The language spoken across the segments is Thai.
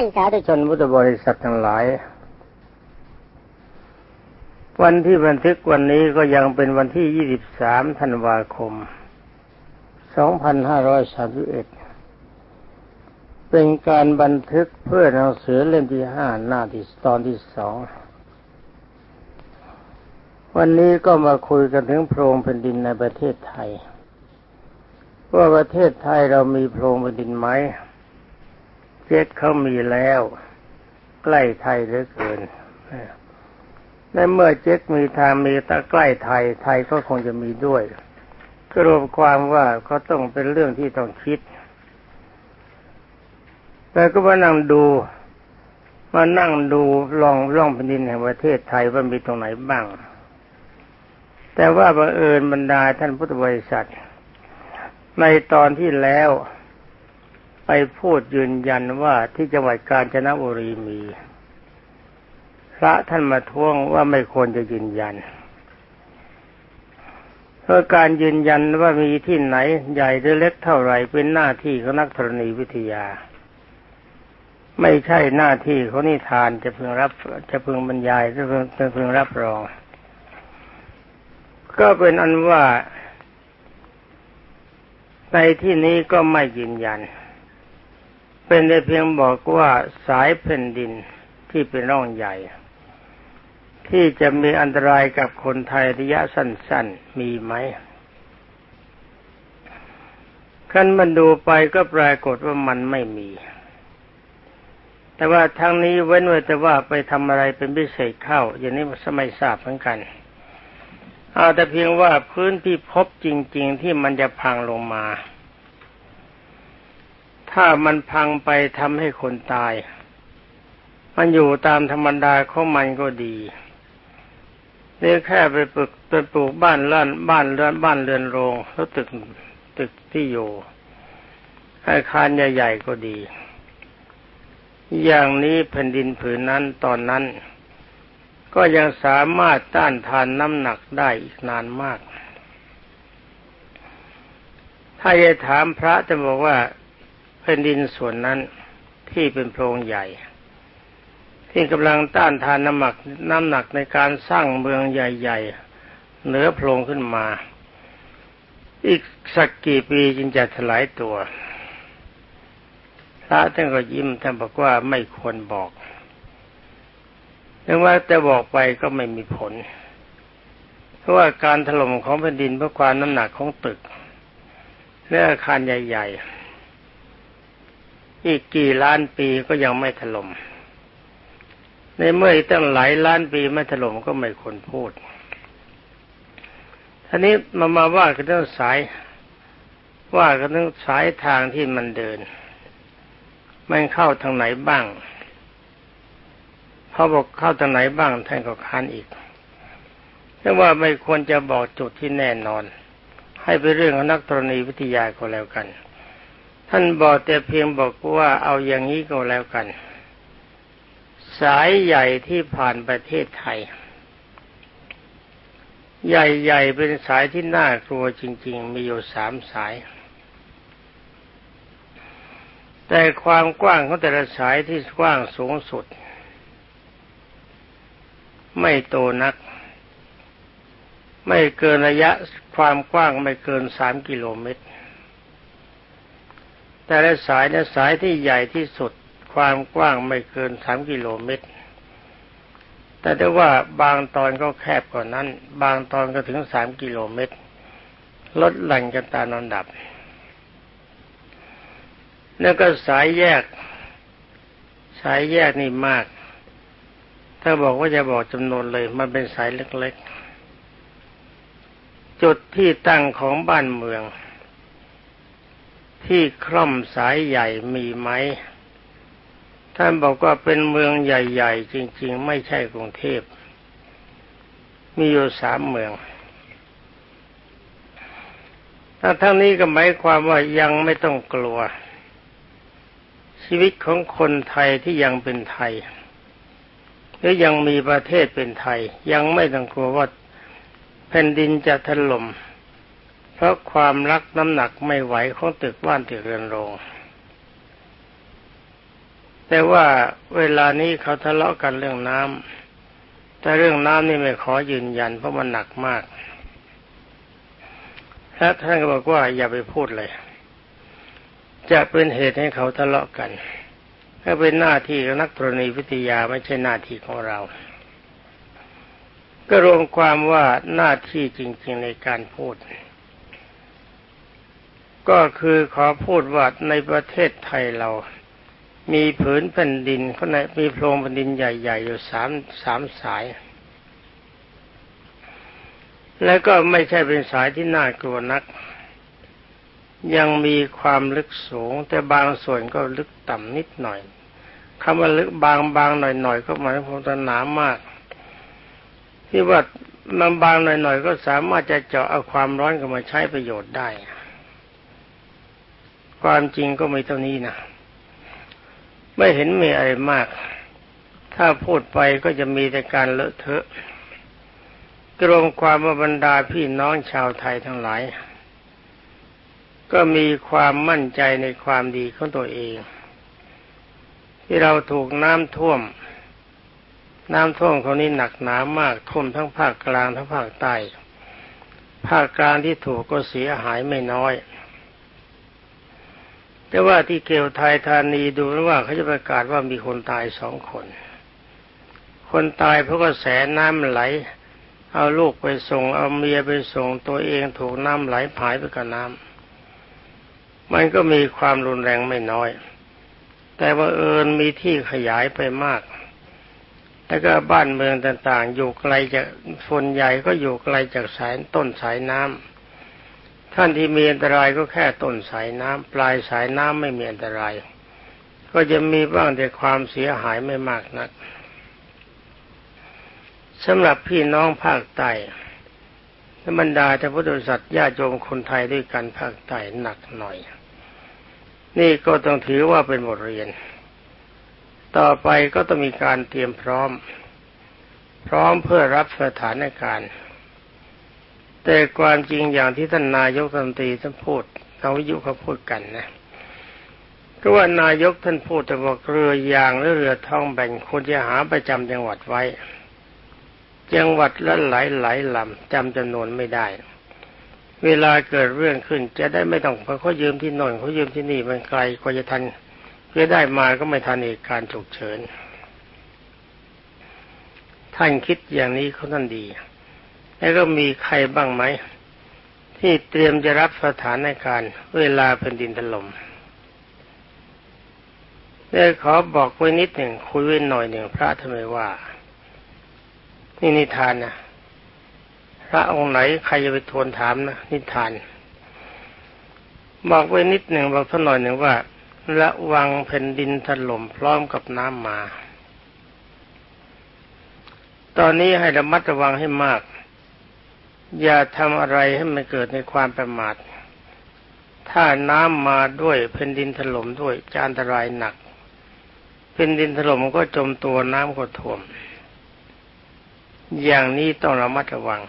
ท่านสาธุชนพุทธบริษัททั้งหลาย วันที่บันทึกวันนี้ก็ยังเป็นวันที่ 23 ธันวาคม 2531 เป็นการบันทึกเพื่อหนังสือเล่มที่ห้าหน้าที่ตอนที่สอง วันนี้ก็มาคุยกันถึงโพรงแผ่นดินในประเทศไทย ว่าประเทศไทยเรามีโพรงแผ่นดินไหม เจ็ดเขามีแล้ว ใกล้ไทยเหลือเกินในเมื่อเจ็กมีทางมีตะใกล้ไทย ไทยก็คงจะมีด้วยก็รวมความว่าเขาต้องเป็นเรื่องที่ต้องคิดแต่ก็มานั่งดู มานั่งดูลองร่องแผ่นดินแห่งประเทศไทยว่ามีตรงไหนบ้าง แต่ว่าบังเอิญบรรดาท่านพุทธบริษัท ในตอนที่แล้ว ไปพูดยืนยันว่าที่จังหวัดกาญจนบุรีมี พระท่านมาท้วงว่าไม่ควรจะยืนยันเพราะการยืนยันว่ามีที่ไหนใหญ่หรือเล็กเท่าไหร่เป็นหน้าที่ของนักธรณีวิทยา ไม่ใช่หน้าที่เขานิทานจะพึงรับจะพึงบรรยายจะพึงจะพึงรับรอง ก็เป็นอันว่าในที่นี้ก็ไม่ยืนยัน เป็นได้เพียงบอกว่าสายแผ่นดินที่เป็นร่องใหญ่ ที่จะมีอันตรายกับคนไทยระยะสั้น ๆ มีไหมขั้นมันดูไปก็ปรากฏว่ามันไม่มี แต่ว่าทางนี้เว้นไว้แต่ว่าไปทำอะไรเป็นพิเศษเข้า อย่างนี้สมัยทราบเหมือนกันเอาแต่เพียงว่าพื้นที่พบจริง ๆ ที่มันจะพังลงมา ถ้ามันพังไปทำให้คนตาย มันอยู่ตามธรรมดาของมันก็ดีนี่แค่ไปปลูกไปปลูกบ้านล้านบ้านเรือนบ้านเรือนโรงแล้วตึกตึกที่อยู่อาคารใหญ่ๆก็ดี อย่างนี้แผ่นดินผืนนั้นตอนนั้น ก็ยังสามารถต้านทานน้ำหนักได้อีกนานมาก ถ้าจะถามพระจะบอกว่า ผ่นดินส่วนนั้นที่เป็นโพรงใหญ่ ที่กำลังต้านทานน้ำหนักน้ำหนักในการสร้างเมืองใหญ่ๆเหนือโพรงขึ้นมา อีกสักกี่ปีจึงจะถลายตัวพระท่านก็ยิ้มท่านบอกว่าไม่ควรบอกเนื่องว่าแต่บอกไปก็ไม่มีผล เพราะว่าการถล่มของแผ่นดินเพราะความน้ำหนักของตึกและอาคารใหญ่ ๆ อีกกี่ล้านปีก็ยังไม่ถล่มในเมื่อตั้งหลายล้านปีไม่ถล่มก็ไม่ควรพูดทีนี้มามาว่ากันเรื่องสาย ว่ากันเรื่องสายทางที่มันเดิน มันเข้าทางไหนบ้างเขาบอกเข้าทางไหนบ้างท่านก็ค้านอีกแต่ว่าไม่ควรจะบอกจุดที่แน่นอน ให้เป็นเรื่องของนักธรณีวิทยาก็แล้วกัน ท่านบอกแต่เพียงบอกว่าเอาอย่างนี้ก็แล้วกัน สายใหญ่ที่ผ่านประเทศไทย ใหญ่ๆเป็นสายที่น่ากลัวจริง ๆ มีอยู่สามสาย แต่ความกว้างของแต่ละสายที่กว้างสูงสุด ไม่โตนัก ไม่เกินระยะความกว้างไม่เกินสามกิโลเมตร แต่ละสายเนี่ยสายที่ใหญ่ที่สุดความกว้างไม่เกินสามกิโลเมตร แต่ได้ว่าบางตอนก็แคบกว่านั้น บางตอนก็ถึงสามกิโลเมตร ลดหลั่นกันตามลำดับ แล้วก็สายแยก สายแยกนี่มาก ถ้าบอกว่าจะบอกจำนวนเลย มันเป็นสายเล็กๆ จุดที่ตั้งของบ้านเมือง ที่คล่อมสายใหญ่มีไหม ท่านบอกว่าเป็นเมืองใหญ่ ๆ จริง ๆ ไม่ใช่กรุงเทพ มีอยู่สามเมืองถ้าทั้งนี้ก็หมายความว่ายังไม่ต้องกลัว ชีวิตของคนไทยที่ยังเป็นไทยหรือยังมีประเทศเป็นไทย ยังไม่ต้องกลัวว่าแผ่นดินจะถล่ม เพราะความรักน้ำหนักไม่ไหวของตึกบ้านตึกเรือนโรงแต่ว่าเวลานี้เขาทะเลาะกันเรื่องน้ำแต่เรื่องน้ำนี่ไม่ขอยืนยันเพราะมันหนักมากและท่านก็บอกว่าอย่าไปพูดเลย จะเป็นเหตุให้เขาทะเลาะกันถ้าเป็นหน้าที่ของนักธรณีวิทยาไม่ใช่หน้าที่ของเรา ก็รวมความว่าหน้าที่จริง ๆในการพูด ก็คือขอพูดว่าในประเทศไทยเรา มีผืนแผ่นดินเขาในมีโพรงแผ่นดินใหญ่ ๆ อยู่สามสามสาย แล้วก็ไม่ใช่เป็นสายที่น่ากลัวนัก ยังมีความลึกสูง แต่บางส่วนก็ลึกต่ำนิดหน่อยคำว่าลึกบางบางหน่อยๆก็หมายถึงหนามาก ที่ว่ามันบางหน่อยๆก็สามารถจะเจาะเอาความร้อนเข้ามาใช้ประโยชน์ได้ ความจริงก็ไม่เท่านี้นะไม่เห็นมีอะไรมาก ถ้าพูดไปก็จะมีแต่การเลอะเทอะกรวมความบรรดาพี่น้องชาวไทยทั้งหลาย ก็มีความมั่นใจในความดีของตัวเอง ที่เราถูกน้ำท่วม น้ำท่วมเขานี้หนักหนามากท่วมทั้งภาคกลางทั้งภาคใต้ภาคกลางที่ถูกก็เสียหายไม่น้อย แต่ว่าที่เกลไทยธานีดูว่าเขาจะประกาศว่ามีคนตายสองคน คนตายเพราะก็แสน้ำไหล เอาลูกไปส่ง เอาเมียไปส่งตัวเองถูกน้ำไหลผายไปกับน้ำมันก็มีความรุนแรงไม่น้อย แต่ว่าเอิญมีที่ขยายไปมากแล้วก็บ้านเมืองต่างๆ อยู่ไกลจากฝนใหญ่ก็อยู่ไกลจากสายต้นสายน้ำ ท่านที่มีอันตรายก็แค่ต้นสายน้ำปลายสายน้ำไม่มีอันตราย ก็จะมีบ้างแต่ความเสียหายไม่มากนักสำหรับพี่น้องภาคใต้บรรดาเจ้าพุทธสัตว์ญาติโยมคนไทยด้วยกันภาคใต้หนักหน่อย นี่ก็ต้องถือว่าเป็นบทเรียน ต่อไปก็ต้องมีการเตรียมพร้อม พร้อมเพื่อรับสถานการณ์ แต่ความจริงอย่างที่ท่านนายกรัมนตรีท่านพูดทางวิทยุเขาพูดกันนะก็ว่านายกท่านพูดแต่บอกเรือยางหรือเรือท้องแบ่งควรจะหาประจำจังหวัดไว้ จังหวัดละหลายหลายลำจำจำนวนไม่ได้ เวลาเกิดเรื่องขึ้น จะได้ไม่ต้องไปเขายืมที่นนเขายืมที่นี่มันไกลกว่าจะทันเพื่อได้มาก็ไม่ทันเหตุการณ์ฉุกเฉิน ท่านคิดอย่างนี้เขาท่านดี แล้วก็มีใครบ้างไหมที่เตรียมจะรับสถานการณ์เวลาแผ่นดินถล่มได้ขอบอกไว้นิดหนึ่งคุยไว้หน่อยหนึ่งพระทำไมว่า นี่นิทานนะพระองค์ไหนใครจะไปทวนถามนะนิทาน บอกไว้นิดหนึ่งบอกท่านหน่อยหนึ่งว่า ระวังแผ่นดินถล่มพร้อมกับน้ำมา ตอนนี้ให้ระมัดระวังให้มาก อย่าทำอะไรให้มันเกิดในความประมาท ถ้าน้ำมาด้วยแผ่นดินถล่มด้วยจะอันตรายหนักแผ่นดินถล่มก็จมตัวน้ำก็ท่วม อย่างนี้ต้องระมัดระวัง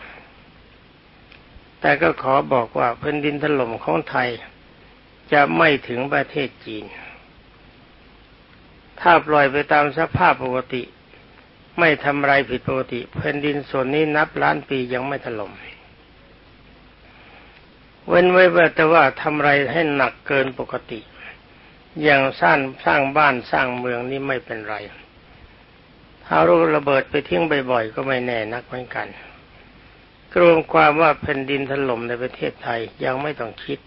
แต่ก็ขอบอกว่าแผ่นดินถล่มของไทย จะไม่ถึงประเทศจีน ถ้าปล่อยไปตามสภาพปกติ ไม่ทำไรผิดปกติแผ่นดินส่วนนี้นับล้านปียังไม่ถล่ม เว้นไว้แต่ว่าทำไรให้หนักเกินปกติ อย่างสร้างสร้างบ้านสร้างเมืองนี่ไม่เป็นไร ถ้าลูกระเบิดไปทิ้งบ่อยๆก็ไม่แน่นักเหมือนกันกรวมความว่าแผ่นดินถล่มในประเทศไทยยังไม่ต้องคิด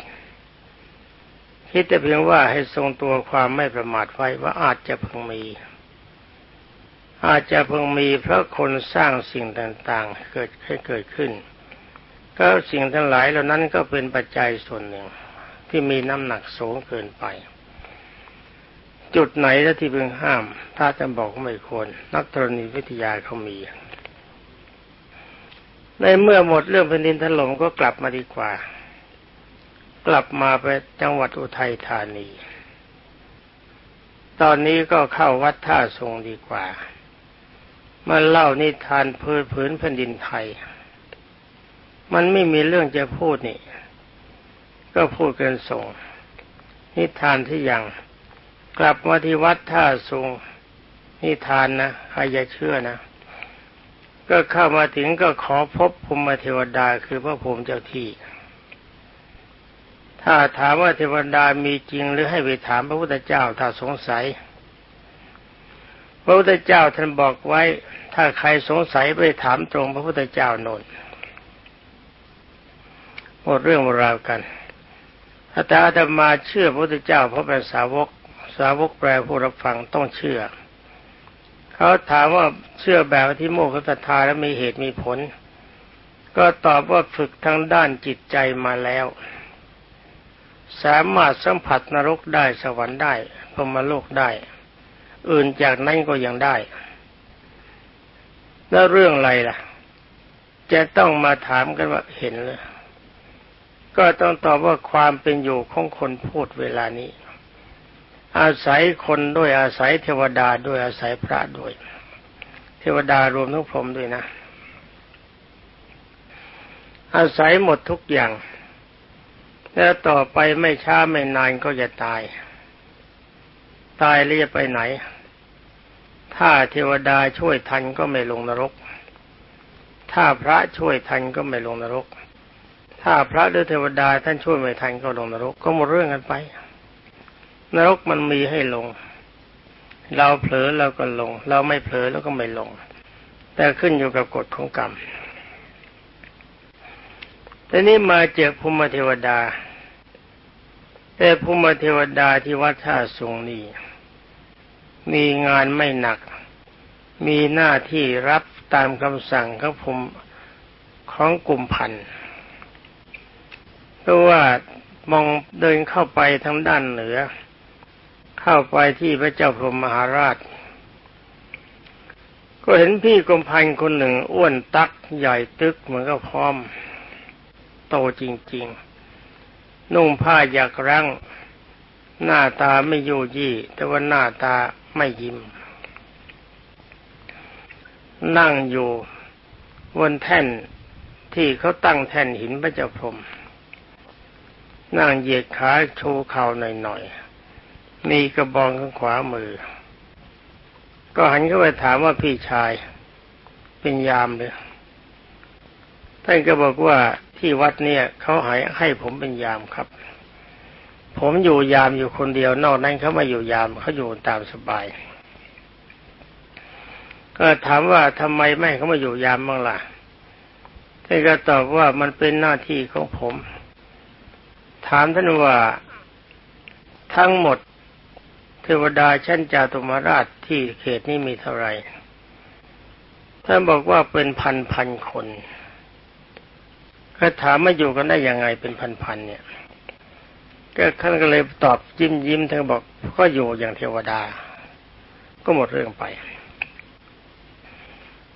คิดแต่เพียงว่าให้ทรงตัวความไม่ประมาทไว้ว่าอาจจะเพิ่งมี อาจจะเพิ่งมีเพราะคนสร้างสิ่งต่างๆ เกิดให้เกิดขึ้น ก็สิ่งทั้งหลายเหล่านั้นก็เป็นปัจจัยส่วนหนึ่ง ที่มีน้ำหนักสูงเกินไป จุดไหนที่เพิ่งห้าม ถ้าจะบอกไม่ควร นักธรณีวิทยาเขามี ในเมื่อหมดเรื่องแผ่นดินถล่มก็กลับมาดีกว่า กลับมาไปจังหวัดอุทัยธานี ตอนนี้ก็เข้าวัดท่าทรงดีกว่ามาเล่านิทานพื้นผืนแผ่นดินไทย มันไม่มีเรื่องจะพูดนี่ ก็พูดกันส่ง นิทานที่ย่างกลับมาที่วัดท่าสุงนี่ทานนะใครจะเชื่อนะ ก็เข้ามาถึงก็ขอพบภูมิเทวดาคือพระภูมิเจ้าที่ ถ้าถามว่าเทวดามีจริงหรือให้ไปถามพระพุทธเจ้าถ้าสงสัย พระพุทธเจ้าท่านบอกไว้ ถ้าใครสงสัยไปถามตรงพระพุทธเจ้าโนน หมดเรื่องราวกันอาตามาเชื่อพระพุทธเจ้าเพราะเป็นสาวก สาวกแปลผู้รับฟังต้องเชื่อ เขาถามว่าเชื่อแบบที่โมกขศรัทธาและมีเหตุมีผล ก็ตอบว่าฝึกทางด้านจิตใจมาแล้ว สามารถสัมผัสนรกได้สวรรค์ได้พรมโลกได้ อื่นจากนั้นก็ยังได้ แล้วเรื่องอะไรล่ะ จะต้องมาถามกันว่าเห็นเลย ก็ต้องตอบว่าความเป็นอยู่ของคนพูดเวลานี้ อาศัยคนด้วยอาศัยเทวดาด้วยอาศัยพระด้วย เทวดารวมทั้งพรหมด้วยนะ อาศัยหมดทุกอย่าง แล้วต่อไปไม่ช้าไม่นานก็จะตาย ตายแล้วจะไปไหน ถ้าเทวดาช่วยทันก็ไม่ลงนรก ถ้าพระช่วยทันก็ไม่ลงนรก ถ้าพระหรือเทวดาท่านช่วยไม่ทันก็ลงนรกก็หมดเรื่องกันไป นรกมันมีให้ลง เราเผลอเราก็ลง เราไม่เผลอแล้วก็ไม่ลง แต่ขึ้นอยู่กับกฎของกรรมแต่นี้มาเจอภูมิเทวดา แต่ภูมิเทวดาที่วัดท่าสูงนี่มีงานไม่หนัก มีหน้าที่รับตามคำสั่งของภูมิของกลุ่มพันธ์ เพราะว่ามองเดินเข้าไปทางด้านเหนือ เข้าไปที่พระเจ้าพรหมมหาราช ก็เห็นพี่กรมพันคนหนึ่งอ้วนตักใหญ่ตึกเหมือนกับพร้อม โตจริง ๆ นุ่งผ้าอยากรั้ง หน้าตาไม่ยู่ยี่ แต่ว่าหน้าตาไม่ยิ้ม นั่งอยู่บนแท่นที่เขาตั้งแท่นหินพระเจ้าพรหม นั่งเหยียดขาโชว์เข่าหน่อยๆมีกระบองข้างขวามือ ก็หันเข้าไปถามว่าพี่ชาย เป็นยามเลยท่านก็บอกว่าที่วัดเนี่ยเขาหายให้ผมเป็นยามครับ ผมอยู่ยามอยู่คนเดียวนอกนั้นเขาไมาอยู่ยามเขาอยู่ตามสบาย ก็ถามว่าทำไมไม่เขามาอยู่ยามบ้างล่ะท่านก็ตอบว่ามันเป็นหน้าที่ของผม ถามท่านว่าทั้งหมดเทวดาชั้นจาตุมาราชที่เขตนี้มีเท่าไหร่ท่านบอกว่าเป็นพันพันคนก็ถามมาอยู่กันได้ยังไงเป็นพันพันเนี่ยก็ท่านก็เลยตอบยิ้มยิ้มท่านบอกก็อยู่อย่างเทวดา ก็หมดเรื่องไป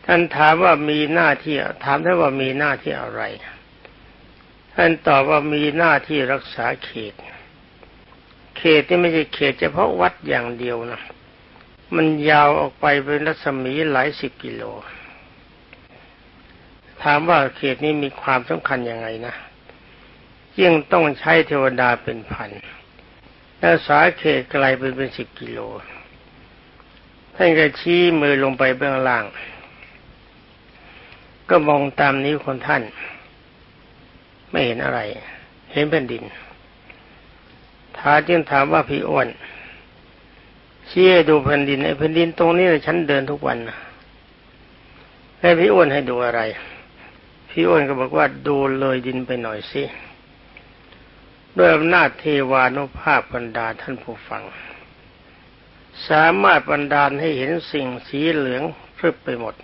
ท่านถามว่ามีหน้าที่ถามท่านว่ามีหน้าที่อะไร ท่านตอบว่ามีหน้าที่รักษาเขต เขตนี่ไม่ใช่เขตเฉพาะวัดอย่างเดียวนะ มันยาวออกไปเป็นรัศมีหลายสิบกิโล ถามว่าเขตนี้มีความสำคัญยังไงนะยิ่งต้องใช้เทวดาเป็นพันและสาเขตไกลไปเป็นสิบกิโล ท่านก็ชี้มือลงไปเบื้องล่าง ก็มองตามนิ้วของท่าน ไม่เห็นอะไร เห็นแผ่นดินท้าจึงถามว่าพี่อ้วนเชี่ยดูแผ่นดินไอ้แผ่นดินตรงนี้ฉันเดินทุกวันนะให้พี่อ้วนให้ดูอะไร พี่อ้วนก็บอกว่าดูเลยดินไปหน่อยสิด้วยอำนาจเทวานุภาพบรรดาท่านผู้ฟัง สามารถบรรดาลให้เห็นสิ่งสีเหลืองพรึบไปหมด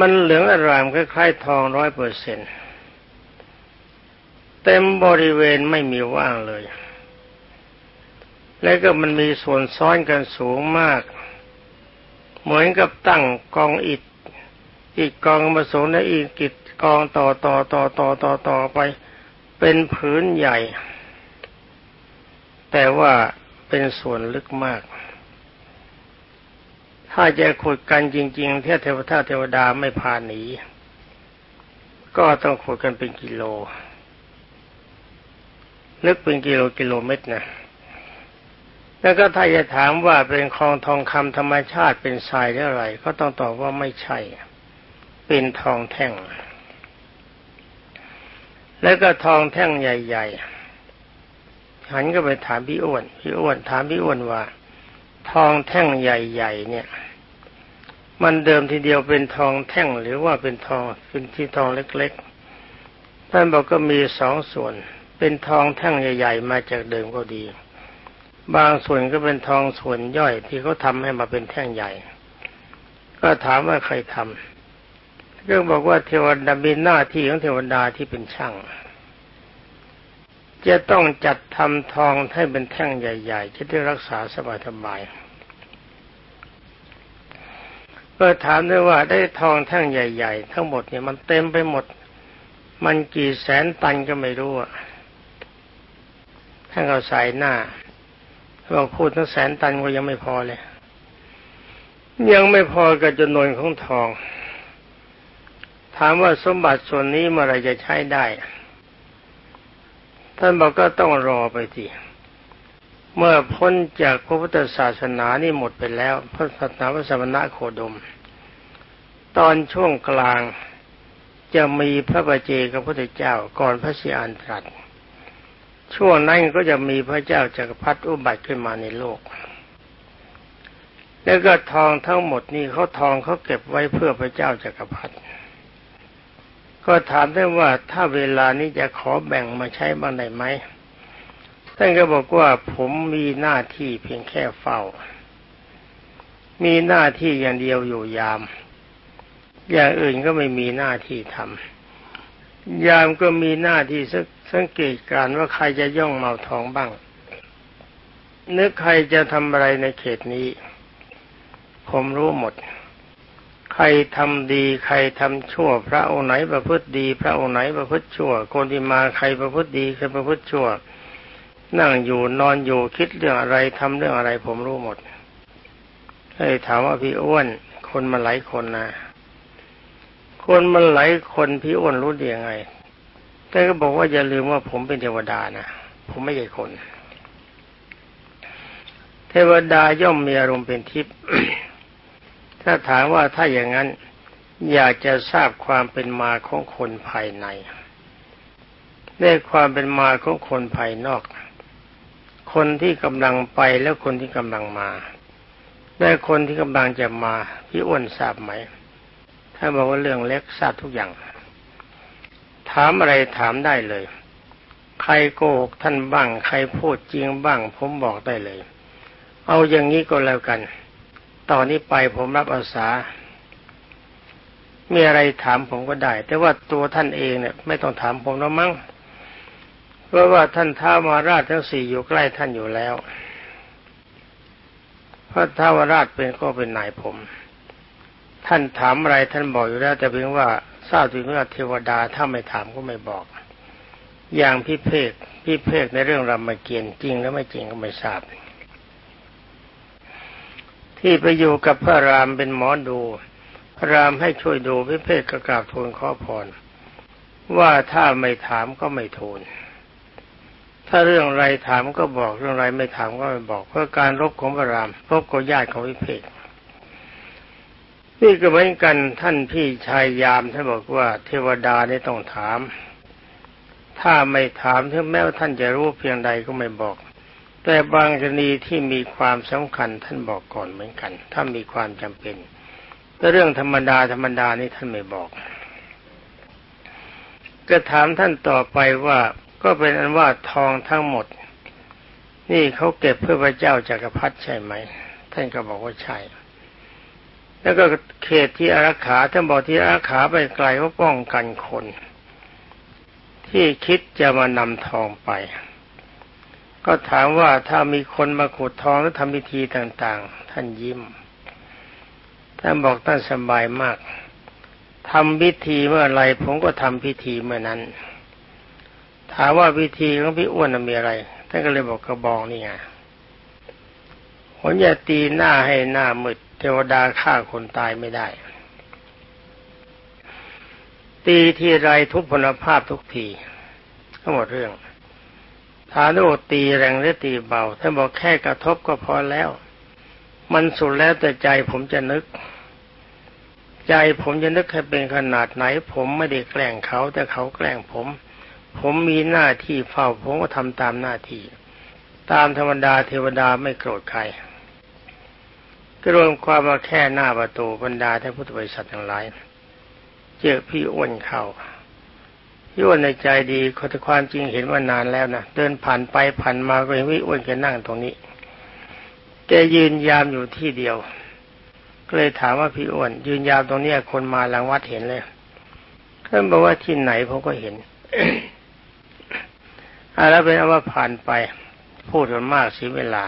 มันเหลืองอารามคล้ายๆทองร้อยเปอร์เซ็นเต็มบริเวณไม่มีว่างเลย แล้วก็มันมีส่วนซ้อนกันสูงมาก เหมือนกับตั้งกองอิฐอีกกองมาสูงและอีกกิจกองต่อต่อต่อต่อต่อต่อไป เป็นผืนใหญ่ แต่ว่าเป็นส่วนลึกมาก ถ้าจะขุดกันจริงๆเทพเทวทาเทวดาไม่พาหนี ก็ต้องขุดกันเป็นกิโลลึกเป็นกิโลกิโลเมตรนะแล้วก็ถ้าจะถามว่าเป็นคลองทองคำธรรมชาติเป็นทรายหรืออะไรก็ต้องตอบว่าไม่ใช่ เป็นทองแท่ง แล้วก็ทองแท่งใหญ่ๆหันก็ไปถามพี่อ้วน พี่อ้วน ถามพี่อ้วนว่า ทองแท่งใหญ่ ๆ เนี่ย มันเดิมทีเดียวเป็นทองแท่งหรือว่าเป็นทองเป็นที่ทองเล็กๆ ท่านบอกก็มีสองส่วน เป็นทองแท่งใหญ่ ๆ มาจากเดิมก็ดี บางส่วนก็เป็นทองส่วนย่อยที่เขาทำให้มาเป็นแท่งใหญ่ ก็ถามว่าใครทำก็บอกว่าเทวดาเป็นหน้าที่ของเทวดาที่เป็นช่าง จะต้องจัดทำทองให้เป็นแท่งใหญ่ ๆ จะได้รักษาสบายสบาย ก็ถามด้วยว่าได้ทองแท่งใหญ่ ๆ ทั้งหมดเนี่ยมันเต็มไปหมด มันกี่แสนตันก็ไม่รู้อะท่านเอาใส่หน้าบอกพูดทั้งแสนตันก็ยังไม่พอเลย ยังไม่พอกับจำนวนของทอง ถามว่าสมบัติส่วนนี้เมื่อไรจะใช้ได้ ท่านบอกก็ต้องรอไปที เมื่อพ้นจากพระพุทธศาสนานี่หมดไปแล้วพระศาสนาพระสมณะโคดม ตอนช่วงกลางจะมีพระบาเจกับพระพุทธเจ้าก่อนพระสิอานตรัส ช่วงนั้นก็จะมีพระเจ้าจักรพรรดิอุบัติขึ้นมาในโลก แล้วก็ทองทั้งหมดนี่เขาทองเขาเก็บไว้เพื่อพระเจ้าจักรพรรดิก็ถามได้ว่าถ้าเวลานี้จะขอแบ่งมาใช้บ้างได้ไหม ท่านก็บอกว่าผมมีหน้าที่เพียงแค่เฝ้า มีหน้าที่อย่างเดียวอยู่ยาม อย่างอื่นก็ไม่มีหน้าที่ทำยามก็มีหน้าที่สังเกตการว่าใครจะย่องเมาทองบ้าง นึกใครจะทำอะไรในเขตนี้ ผมรู้หมด ใครทำดีใครทำชั่ว พระองค์ไหนประพฤติดี พระองค์ไหนประพฤติชั่ว คนที่มาใครประพฤติดีใครประพฤติชั่ว นั่งอยู่นอนอยู่คิดเรื่องอะไรทำเรื่องอะไร ผมรู้หมดให้ถามว่าพี่อ้วน คนมาหลายคนนะคนมันหลายคนพี่อ้วนรู้ได้ยังไง แต่ก็บอกว่าอย่าลืมว่าผมเป็นเทวดานะผมไม่ใช่คน เทวดาย่อมมีอารมณ์เป็นทิพย์ถ้าถามว่าถ้าอย่างนั้น อยากจะทราบความเป็นมาของคนภายในได้ความเป็นมาของคนภายนอก คนที่กำลังไปแล้วคนที่กำลังมาได้คนที่กำลังจะมาพี่อ้วนทราบไหมถ้าบอกว่าเรื่องเล็กทราบทุกอย่าง ถามอะไรถามได้เลย ใครโกหกท่านบ้าง ใครพูดจริงบ้าง ผมบอกได้เลย เอาอย่างนี้ก็แล้วกัน ตอนนี้ไปผมรับอาสา มีอะไรถามผมก็ได้ แต่ว่าตัวท่านเองเนี่ยไม่ต้องถามผมแล้วมั้ง เพราะว่าท่านท้าวมาราชทั้งสี่อยู่ใกล้ท่านอยู่แล้วเพราะท้าวราชเป็นก็เป็นนายผม ท่านถามอะไรท่านบอกอยู่แล้ว แต่เพียงว่าทราบถึงว่าเทวดาถ้าไม่ถามก็ไม่บอก อย่างพิเภกพิเภกในเรื่องรามเกียรติจริงแล้วไม่จริงก็ไม่ทราบ ที่ไปอยู่กับพระรามเป็นหมอดู พระรามให้ช่วยดูพิเภกกระกราบทูลขอพรว่าถ้าไม่ถามก็ไม่ทูล ถ้าเรื่องไรถามก็บอกเรื่องไรไม่ถามก็ไม่บอก เพื่อการรบของพระรามรบกับญาติของพิเภกนี่ก็เหมือนกันท่านพี่ชายยามท่านบอกว่าเทวดานี่ต้องถาม ถ้าไม่ถามถึงแม้ว่าท่านจะรู้เพียงใดก็ไม่บอก แต่บางกรณีที่มีความสำคัญท่านบอกก่อนเหมือนกัน ถ้ามีความจำเป็นแต่เรื่องธรรมดาธรรมดานี่ท่านไม่บอก ก็ถามท่านต่อไปว่า ก็เป็นอันว่าทองทั้งหมด นี่เขาเก็บเพื่อพระเจ้าจักรพรรดิใช่ไหม ท่านก็บอกว่าใช่ แล้วก็เขตที่อารักขาท่านบอกที่อารักขาไปไกลว่าป้องกันคน ที่คิดจะมานำทองไป ก็ถามว่าถ้ามีคนมาขุดทองแล้วทำพิธีต่าง ๆ ท่านยิ้มท่านบอกท่านสบายมากทำพิธีเมื่อไรผมก็ทำพิธีเมื่อนั้น ถามว่าพิธีของพี่อ้วนมีอะไรท่านก็เลยบอกกระบองนี่ไงผมจะตีหน้าให้หน้ามืดเทวดาฆ่าคนตายไม่ได้ ตีทีไรทุกพลภาพทุกทีก็หมดเรื่องถถามว่าตีแรงหรือตีเบาท่านบอกแค่กระทบก็พอแล้ว มันสุดแล้วแต่ใจผมจะนึก ใจผมจะนึกให้เป็นขนาดไหน ผมไม่ได้แกล้งเขาแต่เขาแกล้งผม ผมมีหน้าที่เฝ้าผมก็ทำตามหน้าที่ ตามธรรมดาเทวดาไม่โกรธใครก็รวมความมาแค่หน้าประตูบรรดาท่านพุทธบริษัททั้งหลาย เจอพี่อ้วนเข้าพี่อ้วนในใจดีคนแต่ความจริงเห็นว่านานแล้วนะเดินผ่านไปผ่านมาก็เห็นพี่อ้วนแกนั่งตรงนี้แกยืนยามอยู่ที่เดียวก็เลยถามว่าพี่อ้วน ยืนยามตรงนี้คนมาหลังวัดเห็นเลยเขาบอกว่าที่ไหนผมก็เห็น อะแล้วเป็นว่าผ่านไป พูดกันมากเสียเวลา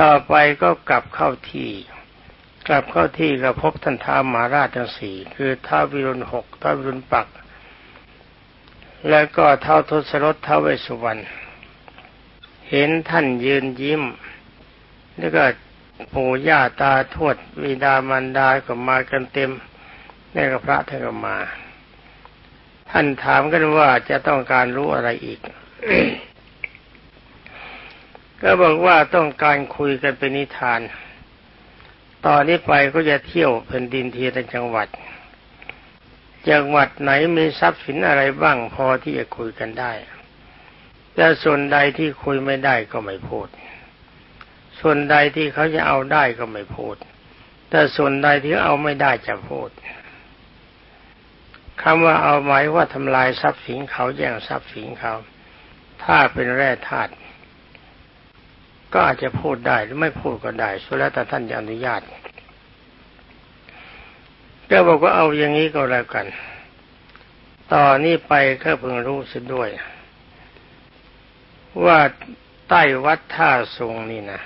ต่อไปก็กลับเข้าที่ กลับเข้าที่ก็พบท่านท้ามาราชทั้งสี่คือท้าววิรุณหกท้าววิรุณปัก แล้วก็ท้าวทศรถท้าวเวสุวรรณเห็นท่านยืนยิ้ม แล้วก็ปู่ย่าตาทวดวิดามันดาก็มากันเต็มนี่ก็พระท่านก็มา ท่านถามกันว่าจะต้องการรู้อะไรอีก ก็บอกว่าต้องการคุยกันเป็นนิทาน ตอนนี้ไปก็จะเที่ยวแผ่นดินทียนจังหวัด จังหวัดไหนมีทรัพย์สินอะไรบ้างพอที่จะคุยกันได้ แต่ส่วนใดที่คุยไม่ได้ก็ไม่พูด ส่วนใดที่เขาจะเอาได้ก็ไม่พูด แต่ส่วนใดที่เอาไม่ได้จะพูด คำว่าเอาหมายว่าทำลายทรัพย์สินเขาแย่งทรัพย์สินเขา ถ้าเป็นแร่ธาตุก็อาจจะพูดได้หรือไม่พูดก็ได้สุดแล้วแต่ท่านจะอนุญาตก็บอกว่าเอาอย่างนี้ก็แล้วกัน ต่อนนี้ไปก็เพิ่งรู้สิด้วย ว่าใต้วัดท่าทรงนี่นะ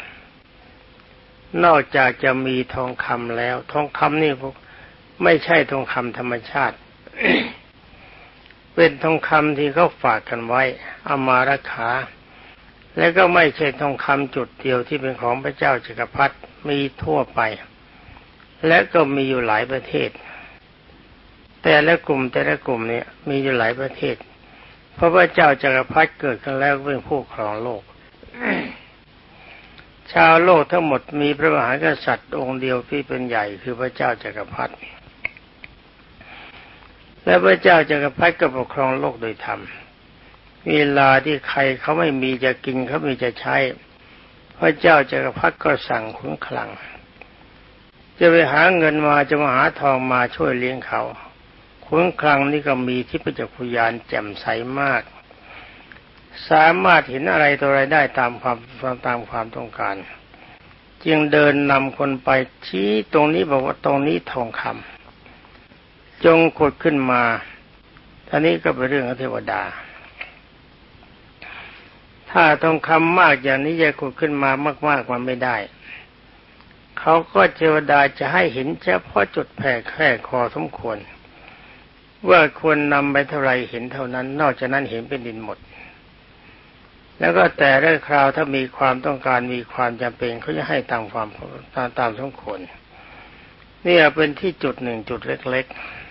นอกจากจะมีทองคำแล้ว ทองคำนี่พวกไม่ใช่ทองคำธรรมชาติ เป็นทองคำที่เขาฝากกันไว้เอามารักษาและก็ไม่ใช่ทองคำจุดเดียวที่เป็นของพระเจ้าจักรพรรดิมีทั่วไป และก็มีอยู่หลายประเทศ แต่ละกลุ่มแต่ละกลุ่มเนี่ยมีอยู่หลายประเทศ เพราะพระเจ้าจักรพรรดิเกิดขึ้นแล้วเป็นผู้ครองโลก ชาวโลกทั้งหมดมีพระมหากษัตริย์องค์เดียวที่เป็นใหญ่คือพระเจ้าจักรพรรดิ และพระเจ้าจักรพรรดิก็ปกครองโลกโดยธรรม เวลาที่ใครเขาไม่มีจะกินเขามีจะใช้ พระเจ้าจักรพรรดิก็สั่งขุนคลัง จะไปหาเงินมาจะมาหาทองมาช่วยเลี้ยงเขาขุนคลังนี่ก็มีที่พระจักรยานแจ่มใสมาก สามารถเห็นอะไรตัวอะไรได้ตามความตามความต้องการ จึงเดินนำคนไปชี้ตรงนี้บอกว่าตรงนี้ทองคำ จงขุดขึ้นมาท่านี้ก็เป็นเรื่องของเทวดา ถ้าทองคำมากอย่างนี้จะขุดขึ้นมามากๆมันไม่ได้ เขาก็เทวดาจะให้เห็นเฉพาะจุดแผ่แค่คอสมควร ว่าควรนำไปเท่าไรเห็นเท่านั้น นอกจากนั้นเห็นเป็นดินหมด แล้วก็แต่ละคราวถ้ามีความต้องการมีความจำเป็นเขาจะให้ตามความตามตามสมควรนี่เป็นที่จุดหนึ่งจุดเล็กๆ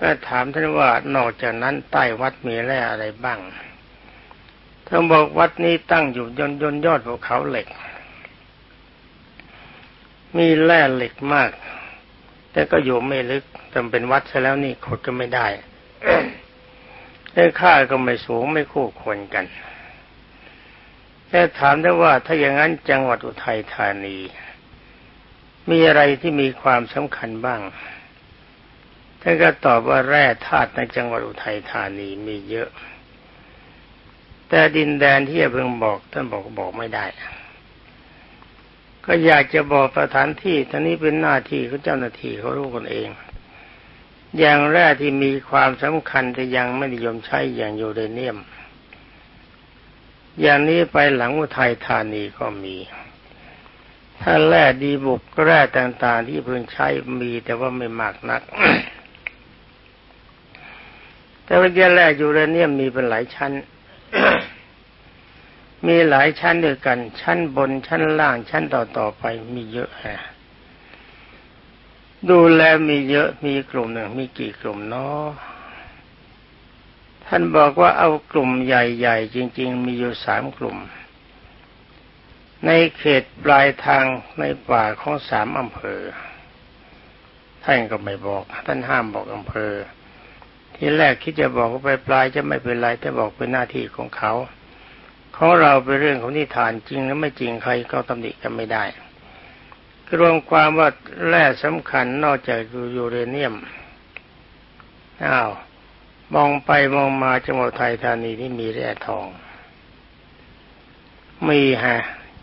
ก็ถามท่านว่านอกจากนั้นใต้วัดมีแร่อะไรบ้างท่านบอกวัดนี้ตั้งอยู่ยนยนยอดภูเขาเหล็ก มีแร่เหล็กมาก แต่ก็อยู่ไม่ลึกจำเป็นวัดซะแล้วนี่ขุดก็ไม่ได้ได้ค่าก็ไม่สูงไม่คู่ควรกันแต่ถามได้ว่าถ้าอย่างนั้นจังหวัดอุทัยธานี มีอะไรที่มีความสำคัญบ้าง ท่านก็ตอบว่าแร่ธาตุในจังหวัดอุทัยธานีมีเยอะ แต่ดินแดนที่เพิ่งบอกท่านบอกบอกไม่ได้ ก็อยากจะบอกสถานที่ท่านี้เป็นหน้าที่ของเจ้าหน้าที่เขารู้กันเอง อย่างแรกที่มีความสำคัญแต่ยังไม่นิยมใช้อย่างยูเรเนียม อย่างนี้ไปหลังอุทัยธานีก็มีถ้าแร่ดีบุกแร่ต่างๆ ที่เพิ่งใช้มีแต่ว่าไม่มากนัก แต่ว่าแร่ยูเรเนียมมีเป็นหลายชั้น มีหลายชั้นด้วยกัน ชั้นบนชั้นล่างชั้นต่อต่อไปมีเยอะฮะดูแลมีเยอะมีกลุ่มหนึ่งมีกี่กลุ่มเนาะท่านบอกว่าเอากลุ่มใหญ่ๆ จริง ๆ มีอยู่สามกลุ่ม ในเขตปลายทางในป่าของสามอำเภอ ท่านก็ไม่บอก ท่านห้ามบอกอำเภอ ที่แรกคิดจะบอกว่าไปปลายจะไม่เป็นไรแต่บอกเป็นหน้าที่ของเขาของเราเป็นเรื่องของนิทานจริงหรือไม่จริงใครก็ตำหนิกันไม่ได้รวมความว่าแร่สำคัญนอกจากยูเรเนียมอ้าวมองไปมองมาจังหวัดไทยธานีนี่มีแร่ทอง มีฮะ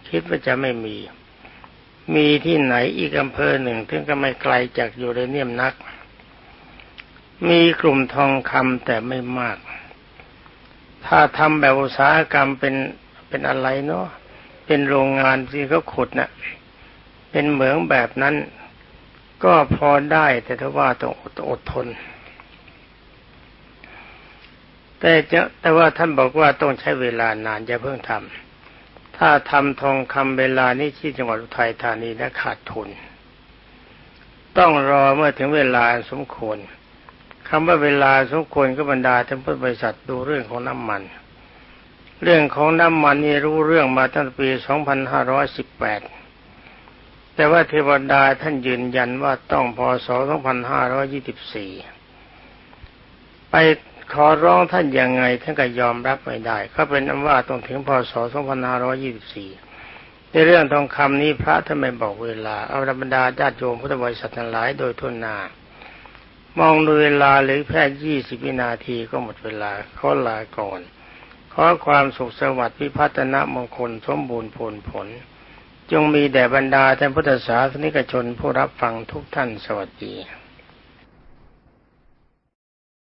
คิดว่าจะไม่มี มีที่ไหนอีกอำเภอหนึ่งถึงก็ไม่ไกลจากยูเรเนียมนัก มีกลุ่มทองคำแต่ไม่มาก ถ้าทำแบบอุตสาหกรรมเป็นเป็นอะไรเนาะเป็นโรงงานที่เขาขุดนะ่ะเป็นเหมืองแบบนั้น ก็พอได้แต่ถ้าว่าต้องอดทน แต่จะแต่ว่าท่านบอกว่าต้องใช้เวลานานอย่าเพิ่งทำถ้าทำทองคำเวลานี้ที่จังหวัดอุทัยธานีนะขาดทุน ต้องรอเมื่อถึงเวลาสมควร คำว่าเวลาสมควรก็บรรดาท่านพุทธบริษัทดูเรื่องของน้ำมัน เรื่องของน้ำมันนี่รู้เรื่องมาตั้งแต่ปี 2518 แต่ว่าเทวดาท่านยืนยันว่าต้องพศ 2524 ไปขอร้องท่านยังไงท่านก็ยอมรับไม่ได้ ก็เป็นอันว่าต้องถึงพศ 2524 ในเรื่องทองคำนี้พระท่านไม่บอกเวลา เอาธรรมดาญาติโยมพุทธบริษัททั้งหลายโดยทุนนา มองดูเวลาหรือแค่20วินาทีก็หมดเวลาขอลาก่อน ขอความสุขสวัสดิ์พิพัฒนมงคลสมบูรณ์ผลผล จงมีแด่บรรดาท่านพุทธศาสนิกชนผู้รับฟังทุกท่านสวัสดี